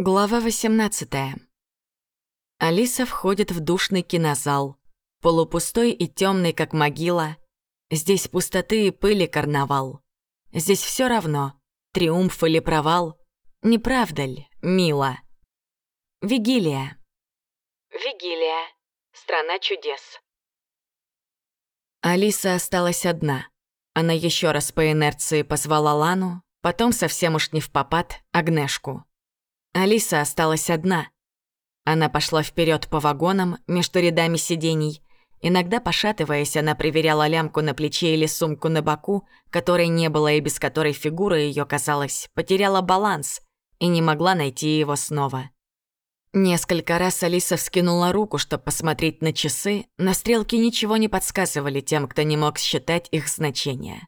Глава 18. Алиса входит в душный кинозал. Полупустой и темный, как могила. Здесь пустоты и пыли карнавал. Здесь все равно, триумф или провал. Не правда ли, мило? Вигилия. Вигилия. Страна чудес. Алиса осталась одна. Она еще раз по инерции позвала Лану, потом совсем уж не в попад Агнешку. Алиса осталась одна. Она пошла вперед по вагонам между рядами сидений. Иногда, пошатываясь, она проверяла лямку на плече или сумку на боку, которой не было и без которой фигура ее, казалось, потеряла баланс и не могла найти его снова. Несколько раз Алиса вскинула руку, чтобы посмотреть на часы, но стрелки ничего не подсказывали тем, кто не мог считать их значение.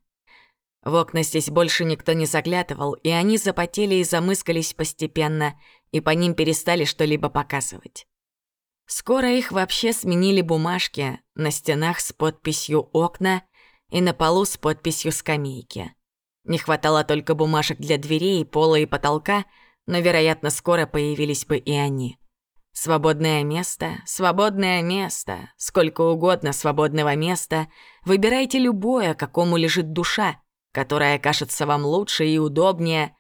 В окна здесь больше никто не заглядывал, и они запотели и замыскались постепенно, и по ним перестали что-либо показывать. Скоро их вообще сменили бумажки на стенах с подписью «Окна» и на полу с подписью «Скамейки». Не хватало только бумажек для дверей, пола и потолка, но, вероятно, скоро появились бы и они. Свободное место, свободное место, сколько угодно свободного места, выбирайте любое, какому лежит душа, которая кажется вам лучше и удобнее,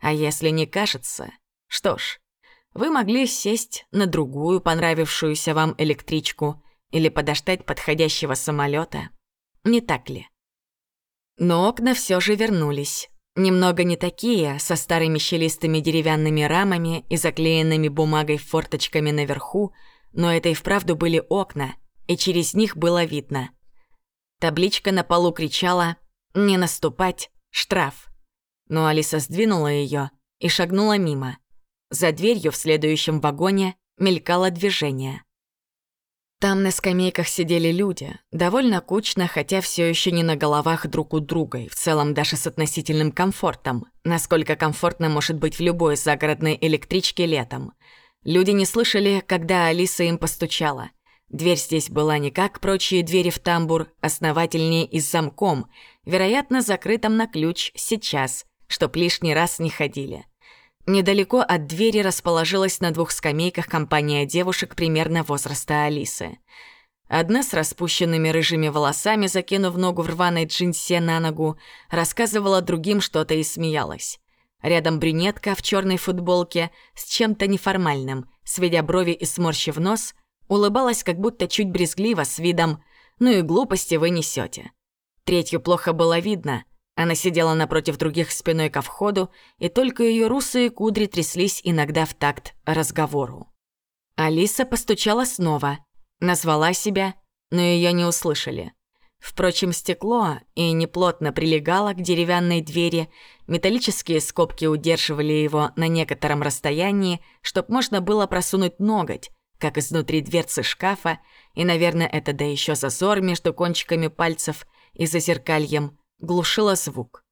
а если не кажется, что ж, вы могли сесть на другую понравившуюся вам электричку или подождать подходящего самолета, не так ли? Но окна все же вернулись. Немного не такие, со старыми щелистыми деревянными рамами и заклеенными бумагой форточками наверху, но это и вправду были окна, и через них было видно. Табличка на полу кричала не наступать, штраф. Но Алиса сдвинула ее и шагнула мимо. За дверью в следующем вагоне мелькало движение. Там на скамейках сидели люди, довольно кучно, хотя все еще не на головах друг у друга, и в целом даже с относительным комфортом, насколько комфортно может быть в любой загородной электричке летом. Люди не слышали, когда Алиса им постучала. Дверь здесь была не как прочие двери в тамбур, основательнее и с замком, вероятно, закрытым на ключ сейчас, чтоб лишний раз не ходили. Недалеко от двери расположилась на двух скамейках компания девушек примерно возраста Алисы. Одна с распущенными рыжими волосами, закинув ногу в рваной джинсе на ногу, рассказывала другим что-то и смеялась. Рядом брюнетка в черной футболке с чем-то неформальным, сведя брови и сморщив нос, улыбалась как будто чуть брезгливо с видом «Ну и глупости вы несете. Третью плохо было видно. Она сидела напротив других спиной ко входу, и только ее русые кудри тряслись иногда в такт разговору. Алиса постучала снова, назвала себя, но ее не услышали. Впрочем, стекло и неплотно прилегало к деревянной двери, металлические скобки удерживали его на некотором расстоянии, чтоб можно было просунуть ноготь, как изнутри дверцы шкафа, и, наверное, это да еще зазор между кончиками пальцев и зазеркальем глушила звук.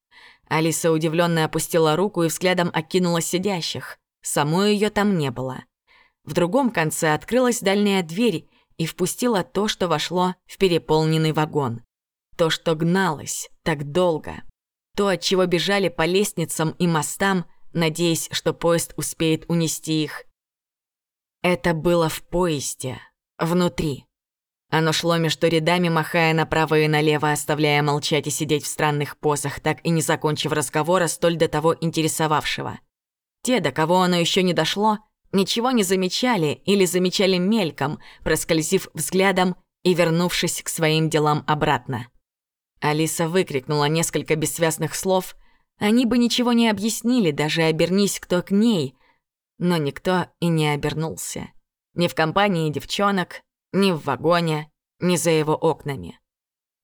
Алиса удивленно опустила руку и взглядом окинула сидящих. Самой ее там не было. В другом конце открылась дальняя дверь и впустила то, что вошло в переполненный вагон. То, что гналось так долго. То, от чего бежали по лестницам и мостам, надеясь, что поезд успеет унести их. Это было в поезде, внутри. Оно шло между рядами, махая направо и налево, оставляя молчать и сидеть в странных позах, так и не закончив разговора, столь до того интересовавшего. Те, до кого оно еще не дошло, ничего не замечали или замечали мельком, проскользив взглядом и вернувшись к своим делам обратно. Алиса выкрикнула несколько бессвязных слов. Они бы ничего не объяснили, даже обернись кто к ней. Но никто и не обернулся. Ни в компании девчонок, ни в вагоне, ни за его окнами.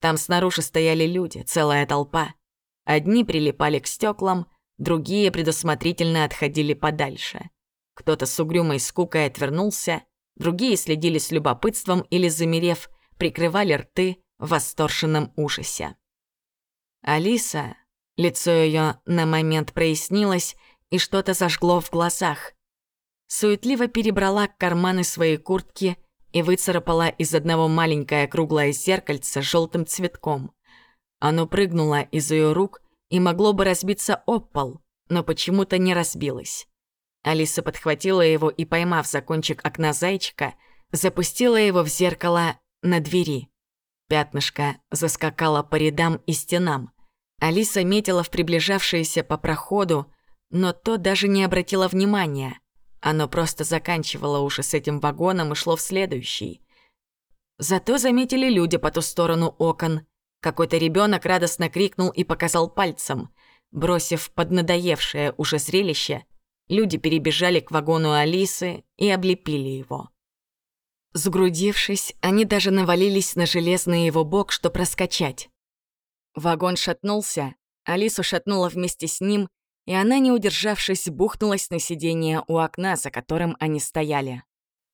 Там снаружи стояли люди, целая толпа. Одни прилипали к стеклам, другие предусмотрительно отходили подальше. Кто-то с угрюмой скукой отвернулся, другие следили с любопытством или, замерев, прикрывали рты в восторженном ужасе. Алиса, лицо ее на момент прояснилось, и что-то зажгло в глазах. Суетливо перебрала карманы своей куртки и выцарапала из одного маленькое круглое зеркальце с желтым цветком. Оно прыгнуло из ее рук и могло бы разбиться об пол, но почему-то не разбилось. Алиса подхватила его и, поймав за кончик окна зайчика, запустила его в зеркало на двери. Пятнышко заскакало по рядам и стенам. Алиса метила в приближавшееся по проходу, но то даже не обратило внимания. Оно просто заканчивало уже с этим вагоном и шло в следующий. Зато заметили люди по ту сторону окон. Какой-то ребенок радостно крикнул и показал пальцем. Бросив поднадоевшее уже зрелище, люди перебежали к вагону Алисы и облепили его. Сгрудившись, они даже навалились на железный его бок, что проскочать. Вагон шатнулся, Алису шатнула вместе с ним, и она, не удержавшись, бухнулась на сиденье у окна, за которым они стояли.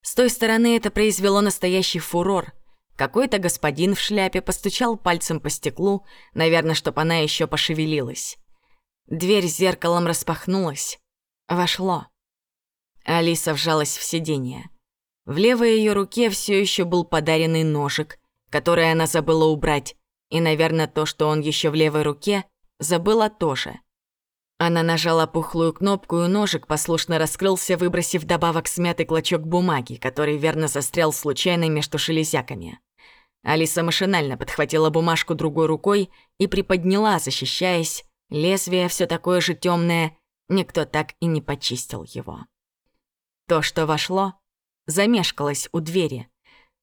С той стороны это произвело настоящий фурор. Какой-то господин в шляпе постучал пальцем по стеклу, наверное, чтоб она еще пошевелилась. Дверь с зеркалом распахнулась. Вошло. Алиса вжалась в сиденье. В левой ее руке все еще был подаренный ножик, который она забыла убрать, и, наверное, то, что он еще в левой руке, забыла тоже. Она нажала пухлую кнопку, и ножик послушно раскрылся, выбросив добавок смятый клочок бумаги, который верно застрял случайно между шелезяками. Алиса машинально подхватила бумажку другой рукой и приподняла, защищаясь. Лезвие все такое же темное, никто так и не почистил его. То, что вошло, замешкалась у двери.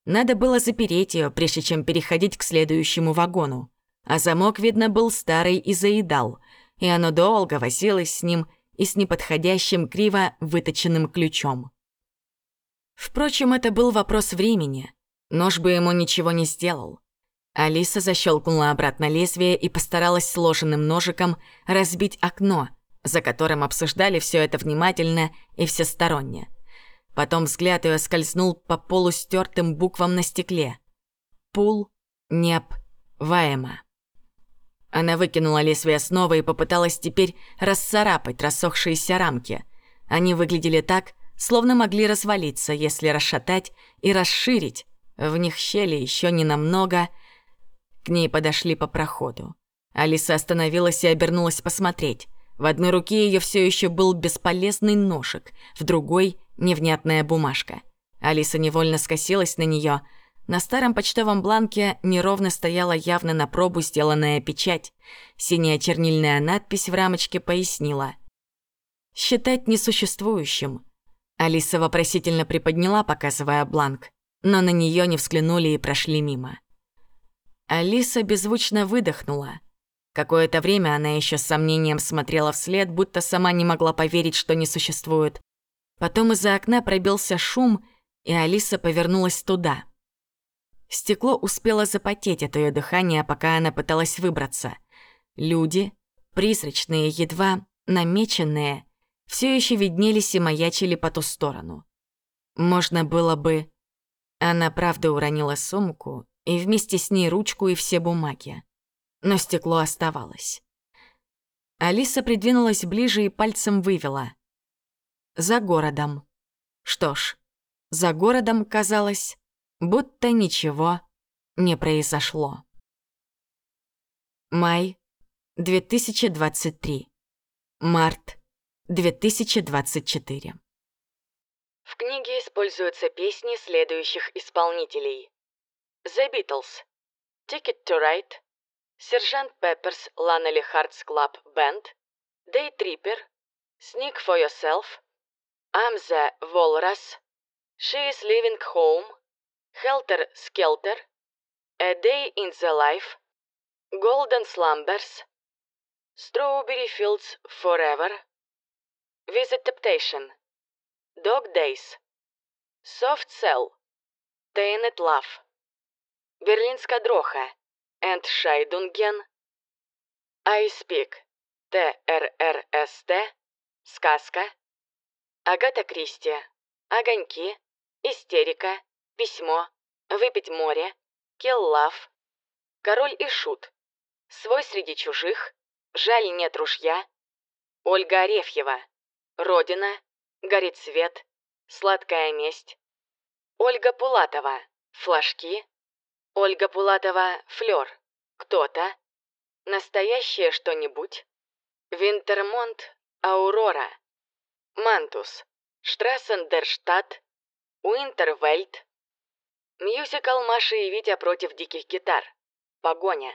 Надо было запереть ее, прежде чем переходить к следующему вагону. А замок, видно, был старый и заедал, и оно долго возилось с ним и с неподходящим криво выточенным ключом. Впрочем, это был вопрос времени. Нож бы ему ничего не сделал. Алиса защелкнула обратно лезвие и постаралась сложенным ножиком разбить окно, за которым обсуждали все это внимательно и всесторонне. Потом взгляд ее скользнул по полустертым буквам на стекле. Пул, неп, ваема. Она выкинула лезвие снова и попыталась теперь расцарапать рассохшиеся рамки. Они выглядели так, словно могли развалиться, если расшатать и расширить. В них щели еще не намного. К ней подошли по проходу. Алиса остановилась и обернулась посмотреть. В одной руке ее все еще был бесполезный ножик, в другой невнятная бумажка. Алиса невольно скосилась на нее. На старом почтовом бланке неровно стояла явно на пробу сделанная печать. Синяя чернильная надпись в рамочке пояснила. «Считать несуществующим». Алиса вопросительно приподняла, показывая бланк, но на нее не взглянули и прошли мимо. Алиса беззвучно выдохнула. Какое-то время она еще с сомнением смотрела вслед, будто сама не могла поверить, что не существует. Потом из-за окна пробился шум, и Алиса повернулась туда. Стекло успело запотеть от ее дыхания, пока она пыталась выбраться. Люди, призрачные, едва намеченные, все еще виднелись и маячили по ту сторону. Можно было бы... Она правда уронила сумку и вместе с ней ручку и все бумаги. Но стекло оставалось. Алиса придвинулась ближе и пальцем вывела. За городом. Что ж, за городом казалось, будто ничего не произошло. Май 2023. Март 2024. В книге используются песни следующих исполнителей. The Beatles, Ticket to Ride, Сержант Пепперс Lanelli Hearts Club Band, Day Tripper, Sneak for Yourself, I'm the Walrus. She is leaving home. Helter Skelter. A Day in the Life. Golden Slumbers. Strawberry Fields Forever. Visit Temptation. Dog Days. Soft Cell. Tainted Love. Берлинская дроха. Entscheidungen. I Speak. ТРРСТ. Сказка. Агата Кристи. Огоньки. Истерика. Письмо. Выпить море. Келлав. Король и шут. Свой среди чужих. Жаль нет ружья. Ольга Арефьева. Родина. Горит свет. Сладкая месть. Ольга Пулатова. Флажки. Ольга Пулатова. Флёр. Кто-то. Настоящее что-нибудь. Винтермонт. Аурора. Мантус, Штрассендерштадт, Уинтервельд, мюзикл «Маша и Витя против диких гитар», Погоня,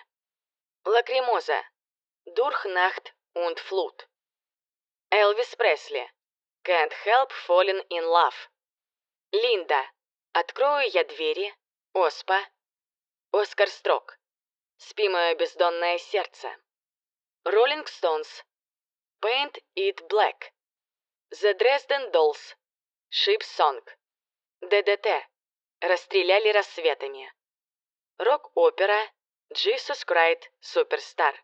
Лакримоза, Дурхнахт und Флут, Элвис Пресли, Can't Help Falling in Love, Линда, Открою я двери, Оспа, Оскар Строк, Спи мое бездонное сердце, Роллинг Стоунс, Paint It Black, The Dresden Dolls, Ship Song, ДДТ, Расстреляли рассветами, Рок-опера, Jesus Christ Superstar,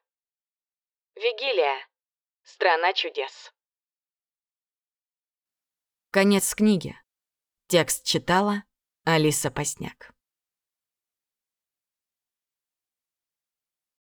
Вигилия, Страна чудес. Конец книги. Текст читала Алиса Посняк.